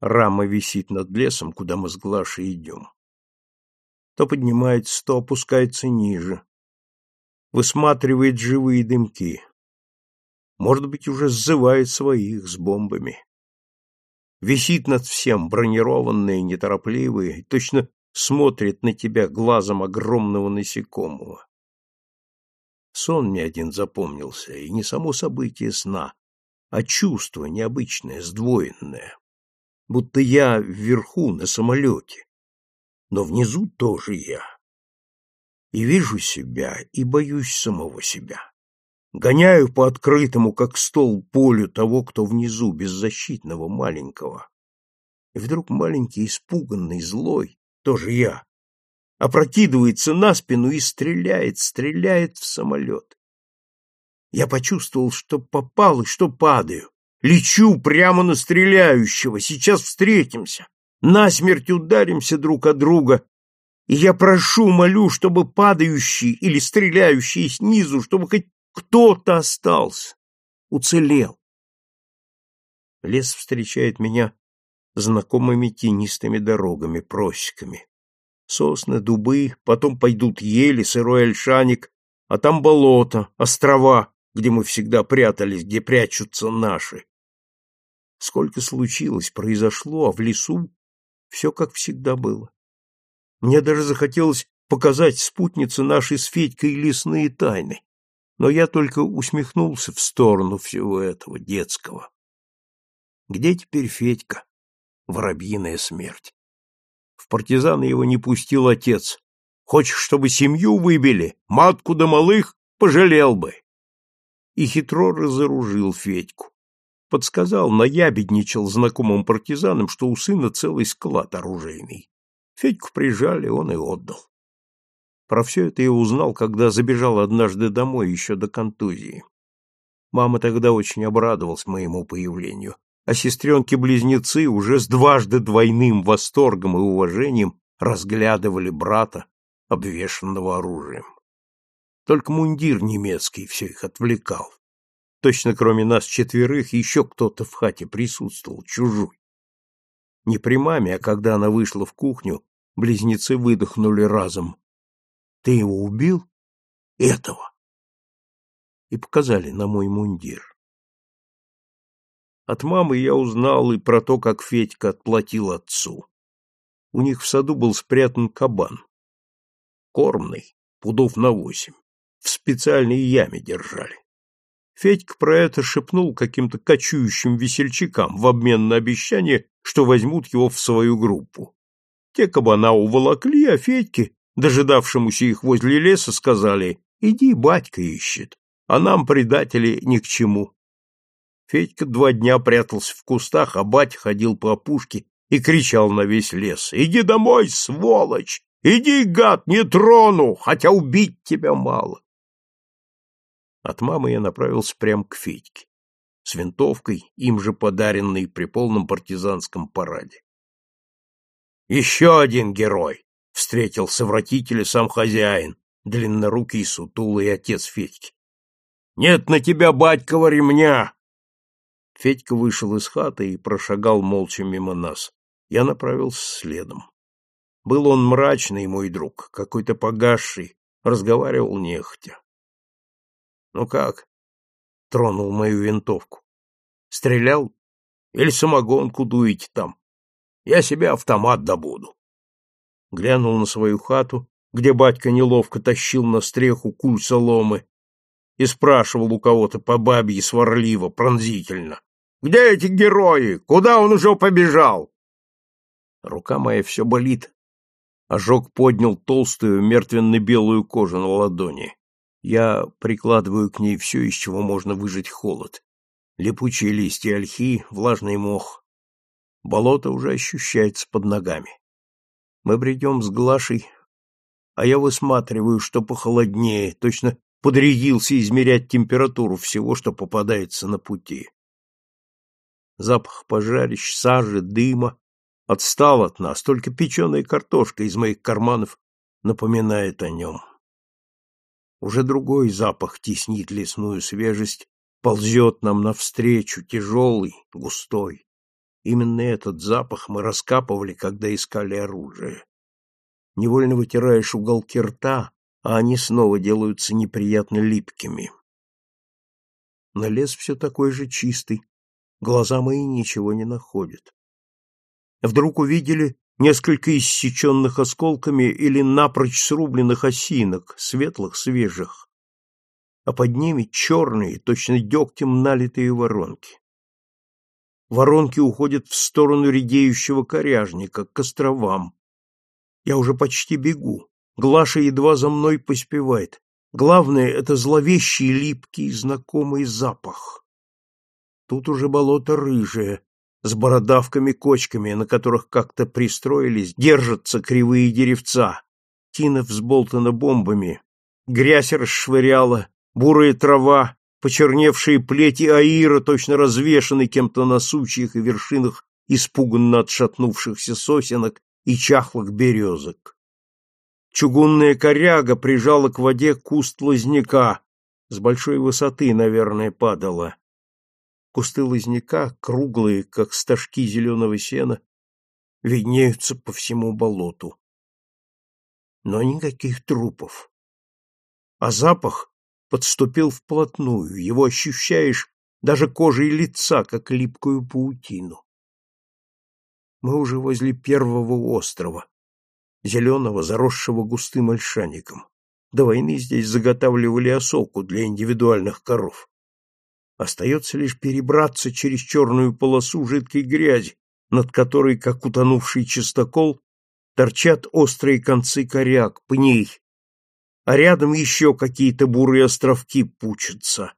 Рама висит над лесом, куда мы с Глашей идем. То поднимается, то опускается ниже. Высматривает живые дымки. Может быть, уже сзывает своих с бомбами. Висит над всем, бронированный, неторопливый, точно смотрит на тебя глазом огромного насекомого. Сон мне один запомнился, и не само событие сна, а чувство необычное, сдвоенное. Будто я вверху, на самолете, но внизу тоже я. И вижу себя, и боюсь самого себя. Гоняю по открытому, как стол, полю того, кто внизу, беззащитного, маленького. И вдруг маленький, испуганный, злой, тоже я, опрокидывается на спину и стреляет, стреляет в самолет. Я почувствовал, что попал и что падаю. Лечу прямо на стреляющего. Сейчас встретимся. Насмерть ударимся друг от друга. И я прошу, молю, чтобы падающий или стреляющий снизу, чтобы хоть кто-то остался, уцелел. Лес встречает меня знакомыми тенистыми дорогами, просеками сосны, дубы, потом пойдут ели, сырой ольшаник, а там болото, острова, где мы всегда прятались, где прячутся наши. Сколько случилось, произошло, а в лесу все как всегда было. Мне даже захотелось показать спутнице нашей с Федькой лесные тайны, но я только усмехнулся в сторону всего этого детского. Где теперь Федька? Воробьиная смерть. В партизаны его не пустил отец. Хочешь, чтобы семью выбили, матку да малых, пожалел бы. И хитро разоружил Федьку. Подсказал, наябедничал знакомым партизанам, что у сына целый склад оружейный. Федьку прижали, он и отдал. Про все это я узнал, когда забежал однажды домой еще до контузии. Мама тогда очень обрадовалась моему появлению а сестренки-близнецы уже с дважды двойным восторгом и уважением разглядывали брата, обвешанного оружием. Только мундир немецкий все их отвлекал. Точно кроме нас четверых еще кто-то в хате присутствовал, чужой. Не при маме, а когда она вышла в кухню, близнецы выдохнули разом. — Ты его убил? — Этого. И показали на мой мундир. От мамы я узнал и про то, как Федька отплатил отцу. У них в саду был спрятан кабан. Кормный, пудов на восемь. В специальной яме держали. Федька про это шепнул каким-то кочующим весельчакам в обмен на обещание, что возьмут его в свою группу. Те кабана уволокли, а Федьке, дожидавшемуся их возле леса, сказали, иди, батька ищет, а нам, предатели, ни к чему. Федька два дня прятался в кустах, а батя ходил по опушке и кричал на весь лес. «Иди домой, сволочь! Иди, гад, не трону, хотя убить тебя мало!» От мамы я направился прямо к Федьке, с винтовкой, им же подаренной при полном партизанском параде. «Еще один герой!» — встретил совратителя сам хозяин, длиннорукий сутулый отец Федьки. «Нет на тебя, батькова, ремня! Федька вышел из хаты и прошагал молча мимо нас. Я направился следом. Был он мрачный, мой друг, какой-то погасший, разговаривал нехотя. — Ну как? — тронул мою винтовку. — Стрелял? Или самогонку дуете там? Я себе автомат добуду. Глянул на свою хату, где батька неловко тащил на стреху куль соломы и спрашивал у кого-то по бабье сварливо, пронзительно. Где эти герои? Куда он уже побежал? Рука моя все болит. Ожог поднял толстую, мертвенно-белую кожу на ладони. Я прикладываю к ней все, из чего можно выжать холод. Липучие листья ольхи, влажный мох. Болото уже ощущается под ногами. Мы бредем с Глашей, а я высматриваю, что похолоднее, точно подрядился измерять температуру всего, что попадается на пути запах пожарищ, сажи, дыма отстал от нас, только печеная картошка из моих карманов напоминает о нем. Уже другой запах теснит лесную свежесть, ползет нам навстречу, тяжелый, густой. Именно этот запах мы раскапывали, когда искали оружие. Невольно вытираешь уголки рта, а они снова делаются неприятно липкими. Но лес все такой же чистый, глаза мои ничего не находят. Вдруг увидели несколько иссеченных осколками или напрочь срубленных осинок, светлых, свежих, а под ними черные, точно дегтем налитые воронки. Воронки уходят в сторону редеющего коряжника, к островам. Я уже почти бегу. Глаша едва за мной поспевает. Главное — это зловещий, липкий, знакомый запах. Тут уже болото рыжее, с бородавками-кочками, на которых как-то пристроились, держатся кривые деревца. Тина взболтана бомбами. Грязь расшвыряла, бурая трава, почерневшие плети аира точно развешаны кем-то на сучьях и вершинах испуганно отшатнувшихся сосенок и чахлых березок. Чугунная коряга прижала к воде куст лозняка, с большой высоты, наверное, падала. Кусты лозняка, круглые, как стажки зеленого сена, виднеются по всему болоту. Но никаких трупов. А запах подступил вплотную, его ощущаешь даже кожей лица, как липкую паутину. Мы уже возле первого острова, зеленого, заросшего густым ольшаником. До войны здесь заготавливали осоку для индивидуальных коров. Остается лишь перебраться через черную полосу жидкой грязи, над которой, как утонувший чистокол, торчат острые концы коряк, пней, а рядом еще какие-то бурые островки пучатся.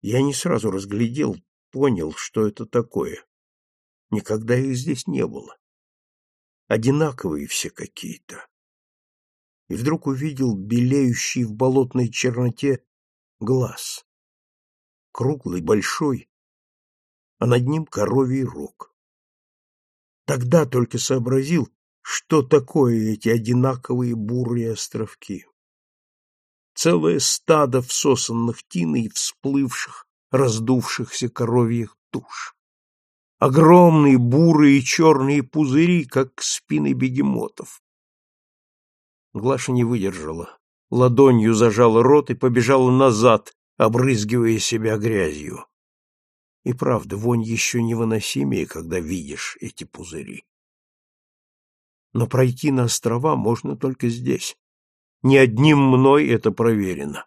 Я не сразу разглядел, понял, что это такое. Никогда их здесь не было. Одинаковые все какие-то. И вдруг увидел белеющий в болотной черноте глаз круглый, большой, а над ним коровий рог. Тогда только сообразил, что такое эти одинаковые бурые островки. Целое стадо всосанных тиной всплывших, раздувшихся коровьих туш. Огромные бурые черные пузыри, как спины бегемотов. Глаша не выдержала. Ладонью зажала рот и побежала назад, обрызгивая себя грязью. И правда, вонь еще невыносимее, когда видишь эти пузыри. Но пройти на острова можно только здесь. Ни одним мной это проверено.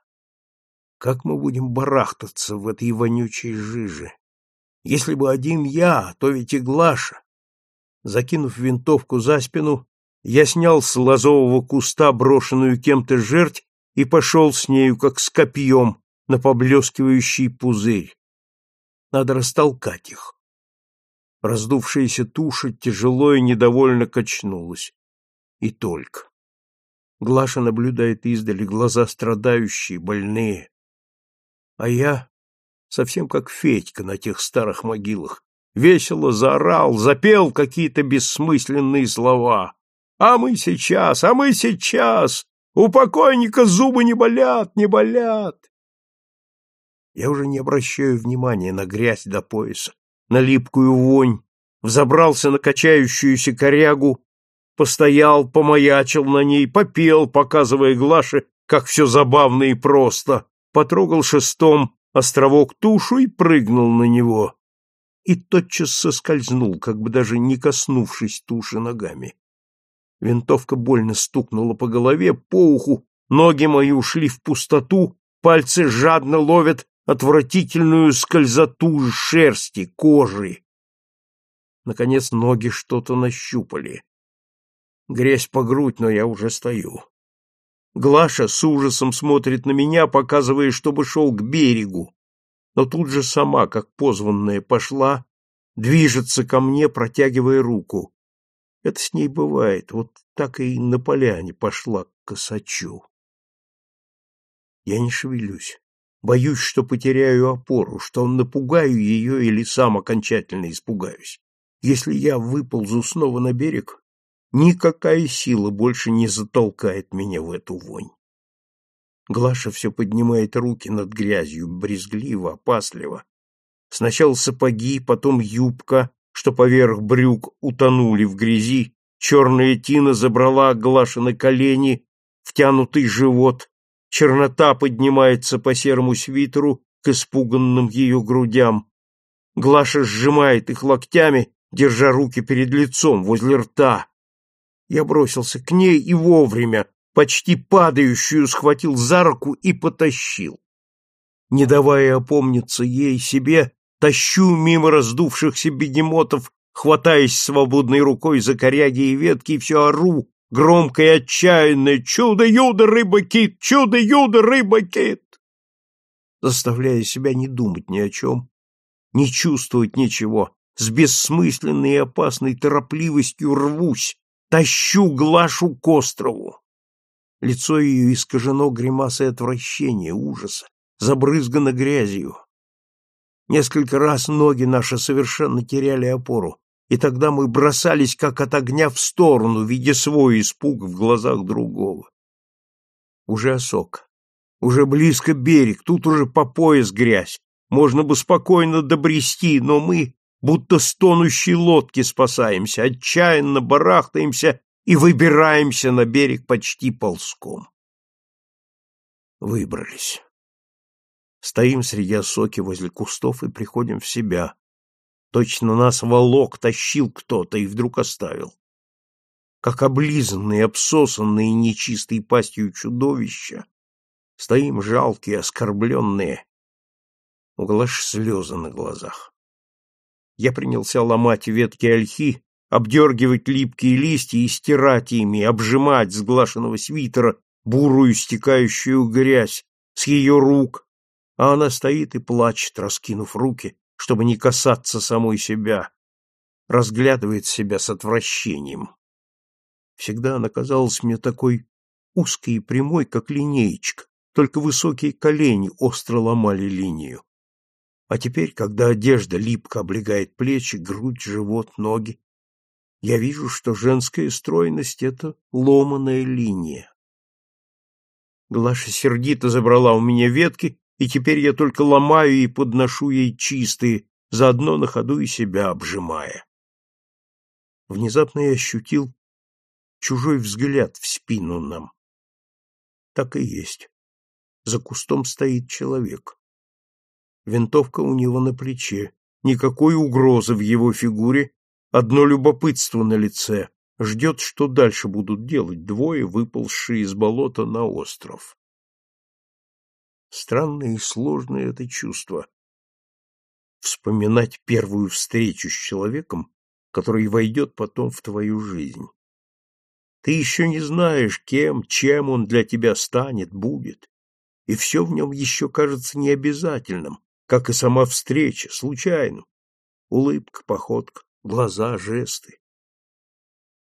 Как мы будем барахтаться в этой вонючей жиже? Если бы один я, то ведь и Глаша. Закинув винтовку за спину, я снял с лозового куста брошенную кем-то жерть и пошел с нею, как с копьем, на поблескивающий пузырь. Надо растолкать их. Раздувшаяся туша тяжело и недовольно качнулась. И только. Глаша наблюдает издали, глаза страдающие, больные. А я, совсем как Федька на тех старых могилах, весело заорал, запел какие-то бессмысленные слова. «А мы сейчас, а мы сейчас! У покойника зубы не болят, не болят!» Я уже не обращаю внимания на грязь до пояса, на липкую вонь, взобрался на качающуюся корягу, постоял, помаячил на ней, попел, показывая Глаше, как все забавно и просто, потрогал шестом островок тушу и прыгнул на него. И тотчас соскользнул, как бы даже не коснувшись туши ногами. Винтовка больно стукнула по голове, по уху, ноги мои ушли в пустоту, пальцы жадно ловят отвратительную скользоту шерсти, кожи. Наконец ноги что-то нащупали. Грязь по грудь, но я уже стою. Глаша с ужасом смотрит на меня, показывая, чтобы шел к берегу, но тут же сама, как позванная, пошла, движется ко мне, протягивая руку. Это с ней бывает, вот так и на поляне пошла к косачу. Я не шевелюсь. Боюсь, что потеряю опору, что напугаю ее или сам окончательно испугаюсь. Если я выползу снова на берег, никакая сила больше не затолкает меня в эту вонь. Глаша все поднимает руки над грязью, брезгливо, опасливо. Сначала сапоги, потом юбка, что поверх брюк утонули в грязи, черная тина забрала Глашины колени, втянутый живот, чернота поднимается по серому свитеру к испуганным ее грудям. Глаша сжимает их локтями, держа руки перед лицом, возле рта. Я бросился к ней и вовремя, почти падающую, схватил за руку и потащил. Не давая опомниться ей себе, тащу мимо раздувшихся бегемотов, хватаясь свободной рукой за коряги и ветки, и все ору, громко и отчаянно «Чудо-юдо, рыба-кит! Чудо-юдо, рыба-кит!» Заставляя себя не думать ни о чем, не чувствовать ничего, с бессмысленной и опасной торопливостью рвусь, тащу Глашу к острову. Лицо ее искажено гримасой отвращения, ужаса, забрызгано грязью. Несколько раз ноги наши совершенно теряли опору, и тогда мы бросались как от огня в сторону, видя свой испуг в глазах другого. Уже осок, уже близко берег, тут уже по пояс грязь, можно бы спокойно добрести, но мы, будто стонущие лодки, спасаемся, отчаянно барахтаемся и выбираемся на берег почти ползком. Выбрались. Стоим среди осоки возле кустов и приходим в себя. Точно нас волок тащил кто-то и вдруг оставил. Как облизанные, обсосанные нечистой пастью чудовища, стоим жалкие, оскорбленные, у слезы на глазах. Я принялся ломать ветки ольхи, обдергивать липкие листья и стирать ими, обжимать с свитера бурую стекающую грязь с ее рук, а она стоит и плачет, раскинув руки, чтобы не касаться самой себя, разглядывает себя с отвращением. Всегда она казалась мне такой узкой и прямой, как линеечка, только высокие колени остро ломали линию. А теперь, когда одежда липко облегает плечи, грудь, живот, ноги, я вижу, что женская стройность — это ломаная линия. Глаша сердито забрала у меня ветки, и теперь я только ломаю и подношу ей чистые, заодно на ходу и себя обжимая. Внезапно я ощутил чужой взгляд в спину нам. Так и есть. За кустом стоит человек. Винтовка у него на плече, никакой угрозы в его фигуре, одно любопытство на лице. Ждет, что дальше будут делать двое, выползшие из болота на остров. Странное и сложное это чувство. Вспоминать первую встречу с человеком, который войдет потом в твою жизнь. Ты еще не знаешь, кем, чем он для тебя станет, будет, и все в нем еще кажется необязательным, как и сама встреча, случайным. Улыбка, походка, глаза, жесты.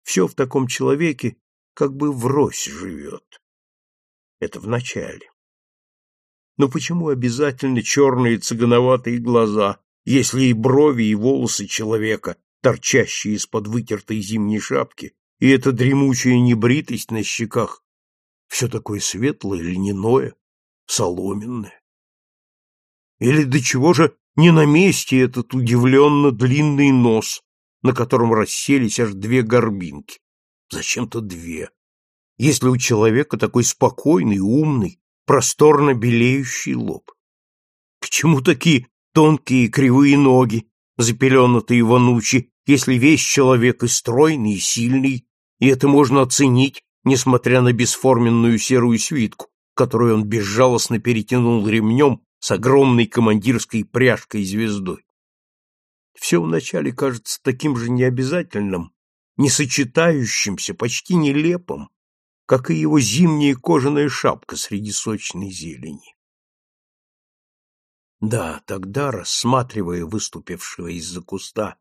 Все в таком человеке как бы врозь живет. Это в начале. Но почему обязательно черные цыгановатые глаза, если и брови, и волосы человека, торчащие из-под вытертой зимней шапки, и эта дремучая небритость на щеках, все такое светлое, льняное, соломенное? Или до чего же не на месте этот удивленно длинный нос, на котором расселись аж две горбинки? Зачем-то две. Если у человека такой спокойный, умный, просторно белеющий лоб. К чему такие тонкие кривые ноги, запеленутые вонучи, если весь человек и стройный, и сильный, и это можно оценить, несмотря на бесформенную серую свитку, которую он безжалостно перетянул ремнем с огромной командирской пряжкой звездой. Все вначале кажется таким же необязательным, несочетающимся, почти нелепым, как и его зимняя кожаная шапка среди сочной зелени. Да, тогда, рассматривая выступившего из-за куста,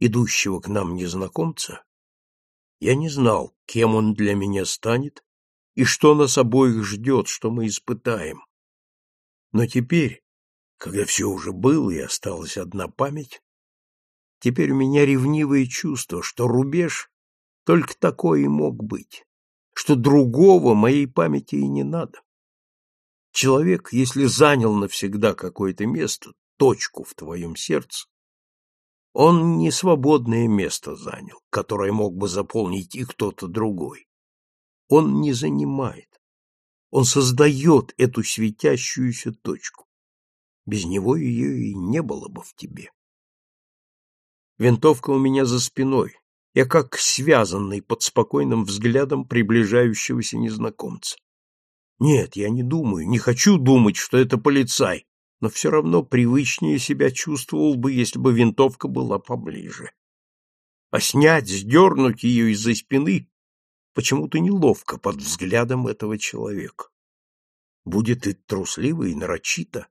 идущего к нам незнакомца, я не знал, кем он для меня станет и что нас обоих ждет, что мы испытаем. Но теперь, когда все уже было и осталась одна память, теперь у меня ревнивое чувство, что рубеж только такой и мог быть, что другого моей памяти и не надо. Человек, если занял навсегда какое-то место, точку в твоем сердце, он не свободное место занял, которое мог бы заполнить и кто-то другой. Он не занимает. Он создает эту светящуюся точку. Без него ее и не было бы в тебе. Винтовка у меня за спиной. Я как связанный под спокойным взглядом приближающегося незнакомца. Нет, я не думаю, не хочу думать, что это полицай, но все равно привычнее себя чувствовал бы, если бы винтовка была поближе. А снять, сдернуть ее из-за спины почему-то неловко под взглядом этого человека. Будет и трусливо, и нарочито,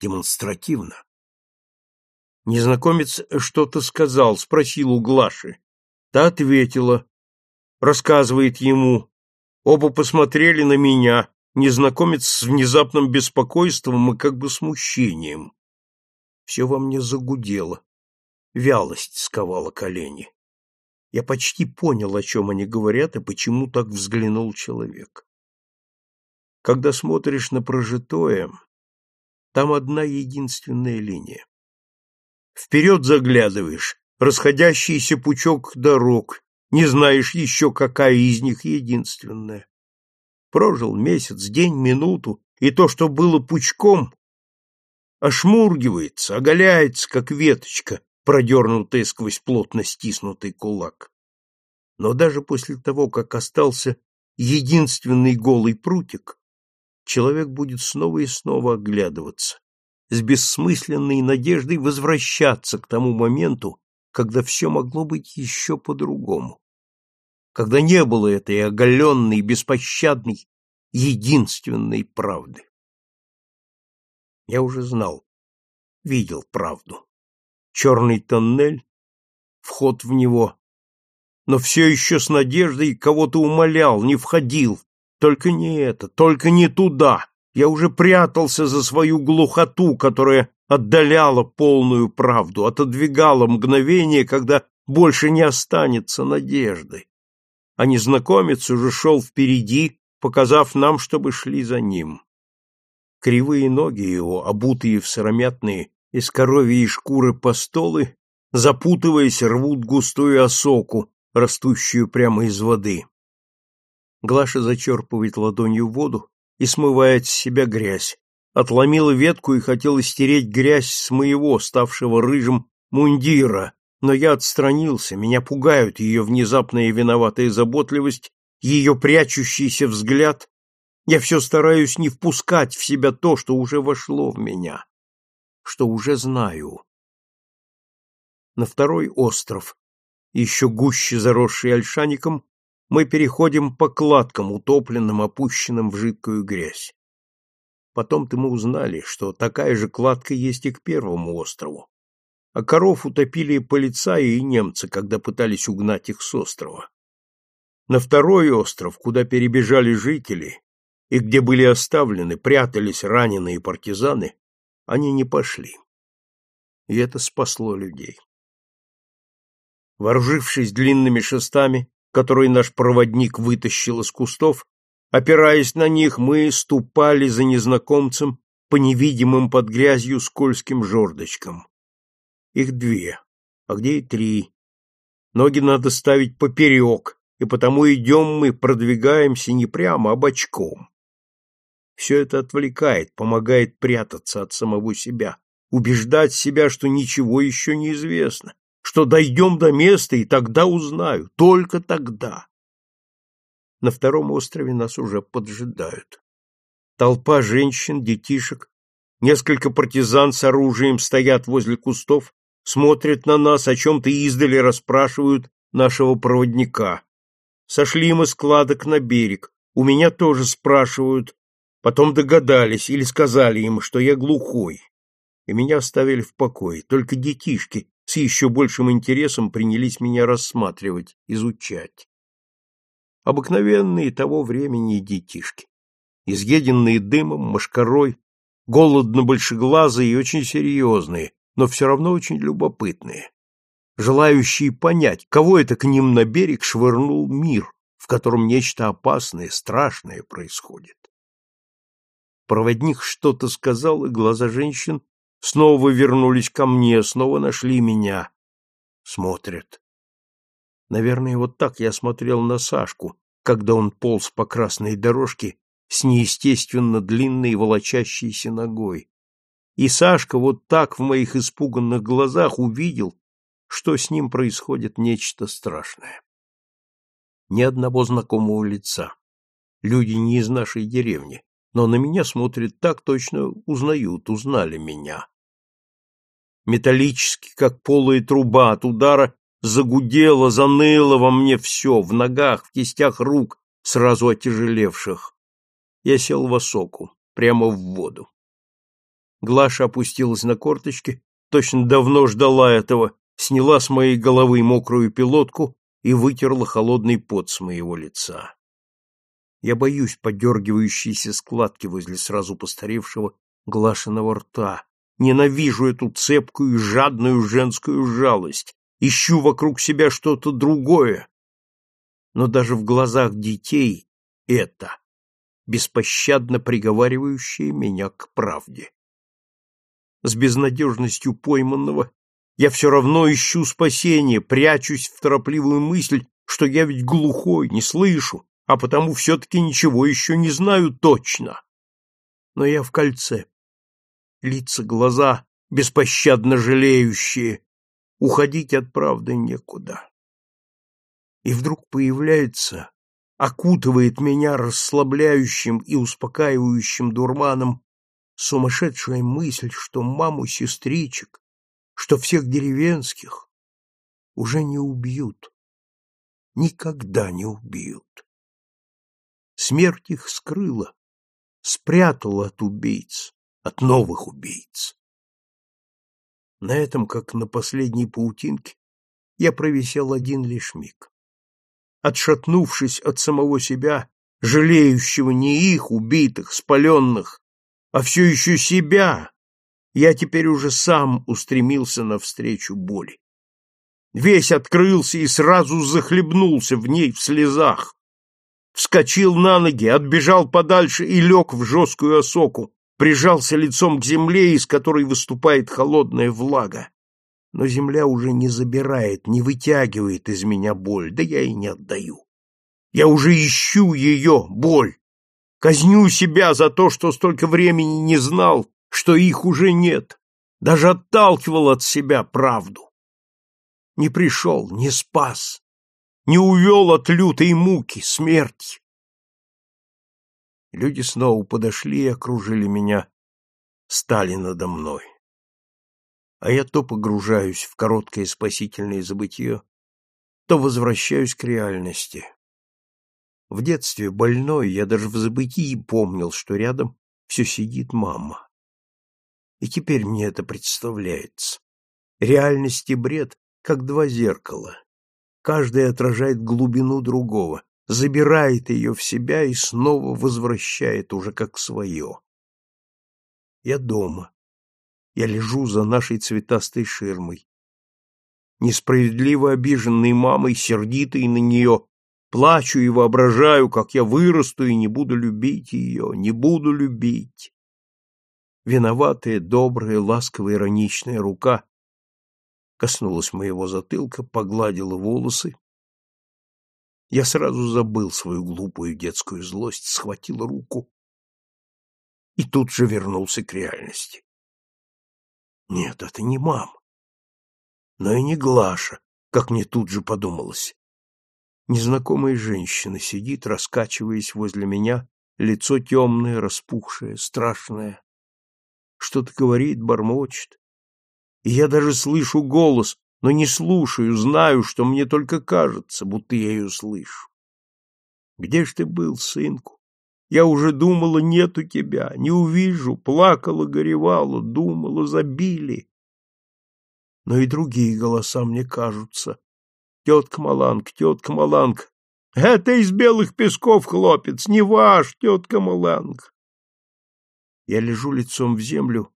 демонстративно. Незнакомец что-то сказал, спросил у Глаши. Та ответила. Рассказывает ему. Оба посмотрели на меня, незнакомец с внезапным беспокойством и как бы смущением. Все во мне загудело. Вялость сковала колени. Я почти понял, о чем они говорят и почему так взглянул человек. Когда смотришь на прожитое, там одна единственная линия. Вперед заглядываешь, расходящийся пучок дорог, не знаешь еще, какая из них единственная. Прожил месяц, день, минуту, и то, что было пучком, ошмургивается, оголяется, как веточка, продернутая сквозь плотно стиснутый кулак. Но даже после того, как остался единственный голый прутик, человек будет снова и снова оглядываться, с бессмысленной надеждой возвращаться к тому моменту, когда все могло быть еще по-другому когда не было этой оголенной, беспощадной, единственной правды. Я уже знал, видел правду. Черный тоннель, вход в него, но все еще с надеждой кого-то умолял, не входил. Только не это, только не туда. Я уже прятался за свою глухоту, которая отдаляла полную правду, отодвигала мгновение, когда больше не останется надежды а незнакомец уже шел впереди, показав нам, чтобы шли за ним. Кривые ноги его, обутые в сыромятные из коровьей шкуры постолы, запутываясь, рвут густую осоку, растущую прямо из воды. Глаша зачерпывает ладонью воду и смывает с себя грязь, отломила ветку и хотела стереть грязь с моего, ставшего рыжим, мундира, но я отстранился, меня пугают ее внезапная виноватая заботливость, ее прячущийся взгляд. Я все стараюсь не впускать в себя то, что уже вошло в меня, что уже знаю. На второй остров, еще гуще заросший ольшаником, мы переходим по кладкам, утопленным, опущенным в жидкую грязь. Потом-то мы узнали, что такая же кладка есть и к первому острову а коров утопили полицаи и немцы, когда пытались угнать их с острова. На второй остров, куда перебежали жители и где были оставлены, прятались раненые партизаны, они не пошли. И это спасло людей. Вооружившись длинными шестами, которые наш проводник вытащил из кустов, опираясь на них, мы ступали за незнакомцем по невидимым под грязью скользким жердочкам. Их две, а где и три. Ноги надо ставить поперек, и потому идем мы, продвигаемся не прямо, а бочком. Все это отвлекает, помогает прятаться от самого себя, убеждать себя, что ничего еще не известно, что дойдем до места и тогда узнаю, только тогда. На втором острове нас уже поджидают. Толпа женщин, детишек, несколько партизан с оружием стоят возле кустов смотрят на нас, о чем-то издали расспрашивают нашего проводника. Сошли мы с кладок на берег, у меня тоже спрашивают, потом догадались или сказали им, что я глухой, и меня оставили в покое, только детишки с еще большим интересом принялись меня рассматривать, изучать. Обыкновенные того времени детишки, изъеденные дымом, мошкарой, голодно-большеглазые и очень серьезные, но все равно очень любопытные, желающие понять, кого это к ним на берег швырнул мир, в котором нечто опасное, страшное происходит. Проводник что-то сказал, и глаза женщин снова вернулись ко мне, снова нашли меня. Смотрят. Наверное, вот так я смотрел на Сашку, когда он полз по красной дорожке с неестественно длинной волочащейся ногой. И Сашка вот так в моих испуганных глазах увидел, что с ним происходит нечто страшное. Ни одного знакомого лица. Люди не из нашей деревни, но на меня смотрят так, точно узнают, узнали меня. Металлически, как полая труба от удара, загудело, заныло во мне все, в ногах, в кистях рук, сразу отяжелевших. Я сел в осоку, прямо в воду. Глаша опустилась на корточки, точно давно ждала этого, сняла с моей головы мокрую пилотку и вытерла холодный пот с моего лица. Я боюсь подергивающейся складки возле сразу постаревшего Глашиного рта. Ненавижу эту цепкую и жадную женскую жалость. Ищу вокруг себя что-то другое. Но даже в глазах детей это беспощадно приговаривающее меня к правде. С безнадежностью пойманного я все равно ищу спасения, прячусь в торопливую мысль, что я ведь глухой, не слышу, а потому все-таки ничего еще не знаю точно. Но я в кольце. Лица, глаза, беспощадно жалеющие. Уходить от правды некуда. И вдруг появляется, окутывает меня расслабляющим и успокаивающим дурманом сумасшедшая мысль, что маму сестричек, что всех деревенских уже не убьют. Никогда не убьют. Смерть их скрыла, спрятала от убийц, от новых убийц. На этом, как на последней паутинке, я провисел один лишь миг. Отшатнувшись от самого себя, жалеющего не их, убитых, спаленных, а все еще себя, я теперь уже сам устремился навстречу боли. Весь открылся и сразу захлебнулся в ней в слезах, вскочил на ноги, отбежал подальше и лег в жесткую осоку, прижался лицом к земле, из которой выступает холодная влага. Но земля уже не забирает, не вытягивает из меня боль, да я и не отдаю. Я уже ищу ее, боль. Казню себя за то, что столько времени не знал, что их уже нет. Даже отталкивал от себя правду. Не пришел, не спас, не увел от лютой муки, смерти. Люди снова подошли и окружили меня, стали надо мной. А я то погружаюсь в короткое спасительное забытье, то возвращаюсь к реальности. В детстве больной я даже в забытии помнил, что рядом все сидит мама. И теперь мне это представляется. Реальность и бред, как два зеркала. Каждый отражает глубину другого, забирает ее в себя и снова возвращает уже как свое. Я дома. Я лежу за нашей цветастой ширмой. Несправедливо обиженной мамой, сердитой на нее, плачу и воображаю, как я вырасту и не буду любить ее, не буду любить. Виноватая, добрая, ласковая, ироничная рука коснулась моего затылка, погладила волосы. Я сразу забыл свою глупую детскую злость, схватил руку и тут же вернулся к реальности. Нет, это не мама. Но и не Глаша, как мне тут же подумалось. Незнакомая женщина сидит, раскачиваясь возле меня, лицо темное, распухшее, страшное. Что-то говорит, бормочет и я даже слышу голос, но не слушаю, знаю, что мне только кажется, будто я ее слышу. Где ж ты был, сынку? Я уже думала, нету тебя, не увижу, плакала, горевала, думала, забили. Но и другие голоса мне кажутся. Тетка Маланг, тетка Маланг, это из белых песков, хлопец, не ваш, тетка Маланг. Я лежу лицом в землю,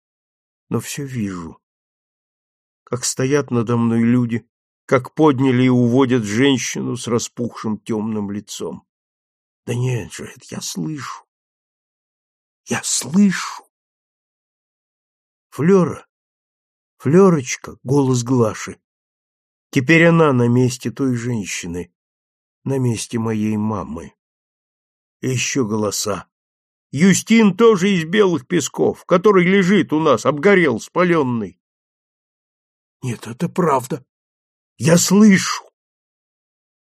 но все вижу как стоят надо мной люди, как подняли и уводят женщину с распухшим темным лицом. Да нет же, это я слышу. Я слышу. Флера, Флерочка, голос Глаши. Теперь она на месте той женщины, на месте моей мамы. И еще голоса. Юстин тоже из белых песков, который лежит у нас, обгорел, спаленный. Нет, это правда. Я слышу.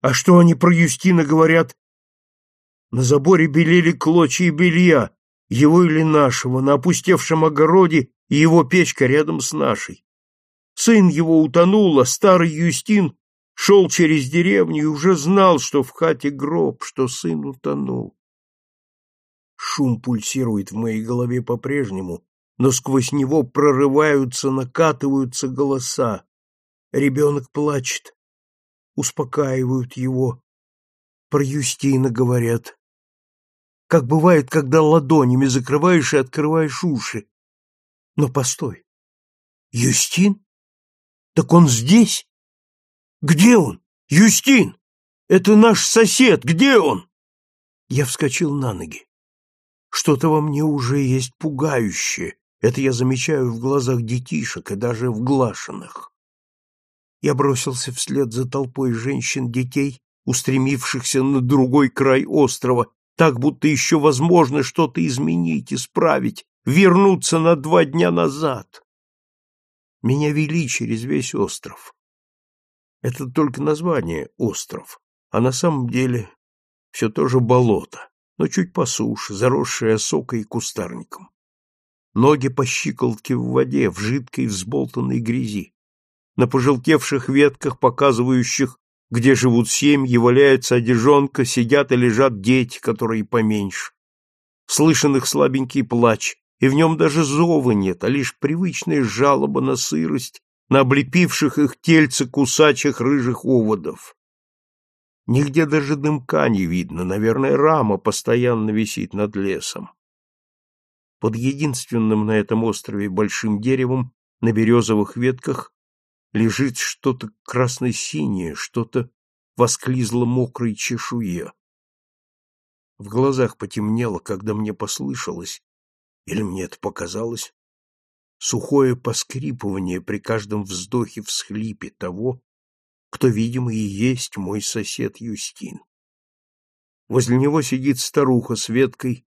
А что они про Юстина говорят? На заборе белели клочья белья, его или нашего, на опустевшем огороде и его печка рядом с нашей. Сын его утонул, а старый Юстин шел через деревню и уже знал, что в хате гроб, что сын утонул. Шум пульсирует в моей голове по-прежнему, но сквозь него прорываются, накатываются голоса. Ребенок плачет. Успокаивают его. Про Юстина говорят. Как бывает, когда ладонями закрываешь и открываешь уши. Но постой. Юстин? Так он здесь? Где он? Юстин! Это наш сосед. Где он? Я вскочил на ноги. Что-то во мне уже есть пугающее. Это я замечаю в глазах детишек и даже в глашенных. Я бросился вслед за толпой женщин-детей, устремившихся на другой край острова, так будто еще возможно что-то изменить, исправить, вернуться на два дня назад. Меня вели через весь остров. Это только название «остров», а на самом деле все то же болото, но чуть по суше, заросшее осокой и кустарником. Ноги по щиколотке в воде, в жидкой взболтанной грязи. На пожелтевших ветках, показывающих, где живут семьи, валяется одежонка, сидят и лежат дети, которые поменьше. Слышен их слабенький плач, и в нем даже зова нет, а лишь привычная жалоба на сырость, на облепивших их тельце кусачих рыжих оводов. Нигде даже дымка не видно, наверное, рама постоянно висит над лесом. Под единственным на этом острове большим деревом на березовых ветках лежит что-то красно-синее, что-то восклизло мокрой чешуе. В глазах потемнело, когда мне послышалось, или мне это показалось, сухое поскрипывание при каждом вздохе-всхлипе того, кто, видимо, и есть мой сосед Юстин. Возле него сидит старуха с веткой,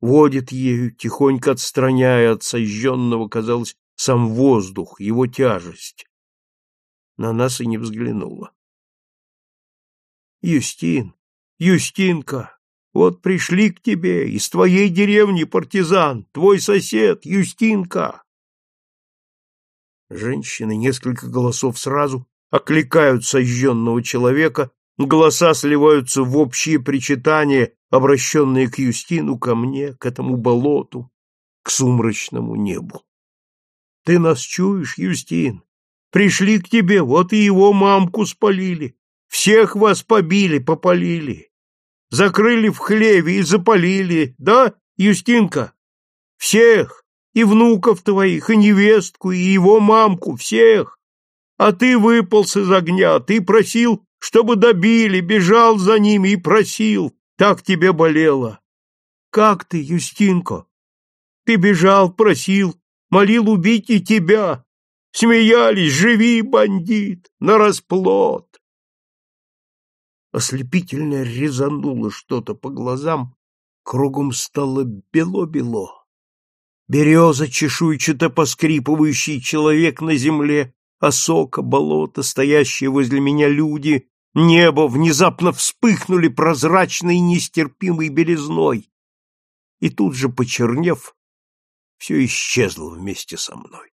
водит ею, тихонько отстраняя от сожженного, казалось, сам воздух, его тяжесть. На нас и не взглянула. Юстин, Юстинка, вот пришли к тебе из твоей деревни партизан, твой сосед, Юстинка. Женщины, несколько голосов сразу, окликают сожженного человека, голоса сливаются в общие причитания, обращенные к Юстину, ко мне, к этому болоту, к сумрачному небу. Ты нас чуешь, Юстин? Пришли к тебе, вот и его мамку спалили. Всех вас побили, попалили закрыли в хлеве и запалили, да, Юстинка? Всех, и внуков твоих, и невестку, и его мамку, всех. А ты выполз из огня, ты просил, чтобы добили, бежал за ними и просил, так тебе болело. Как ты, Юстинко? Ты бежал, просил, молил убить и тебя. Смеялись, живи, бандит, на расплод ослепительно резануло что-то по глазам, кругом стало бело-бело. Береза, чешуйчато поскрипывающий человек на земле, осока, болото, стоящие возле меня люди, небо внезапно вспыхнули прозрачной нестерпимой белизной, и тут же, почернев, все исчезло вместе со мной.